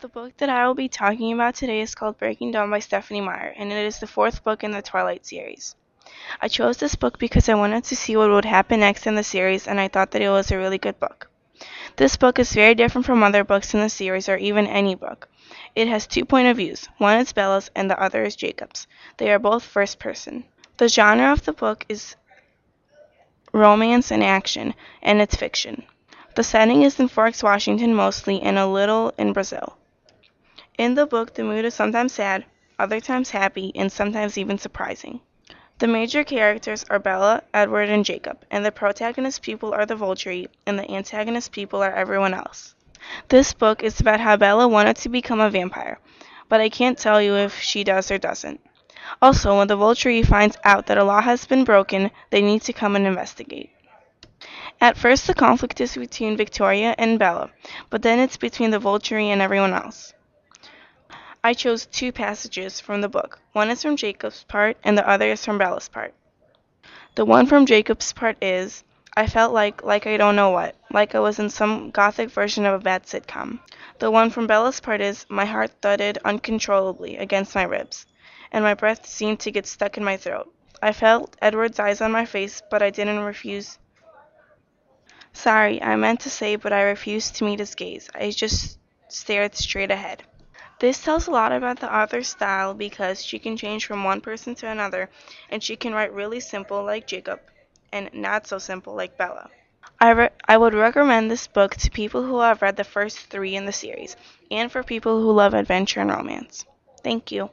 The book that I will be talking about today is called Breaking Dawn by Stephenie Meyer, and it is the fourth book in the Twilight series. I chose this book because I wanted to see what would happen next in the series, and I thought that it was a really good book. This book is very different from other books in the series, or even any book. It has two point of views. One is Bella's, and the other is Jacob's. They are both first person. The genre of the book is romance and action, and it's fiction. The setting is in Forks, Washington mostly, and a little in Brazil. In the book, the mood is sometimes sad, other times happy, and sometimes even surprising. The major characters are Bella, Edward, and Jacob, and the protagonist people are the Volturi, and the antagonist people are everyone else. This book is about how Bella wanted to become a vampire, but I can't tell you if she does or doesn't. Also, when the Volturi finds out that a law has been broken, they need to come and investigate. At first, the conflict is between Victoria and Bella, but then it's between the Volturi and everyone else. I chose two passages from the book. One is from Jacob's part, and the other is from Bella's part. The one from Jacob's part is I felt like like I don't know what, like I was in some gothic version of a bad sitcom. The one from Bella's part is my heart thudded uncontrollably against my ribs, and my breath seemed to get stuck in my throat. I felt Edward's eyes on my face, but I didn't refuse. Sorry, I meant to say, but I refused to meet his gaze. I just stared straight ahead. This tells a lot about the author's style because she can change from one person to another, and she can write really simple like Jacob, and not so simple like Bella. I, re- I would recommend this book to people who have read the first three in the series, and for people who love adventure and romance. Thank you.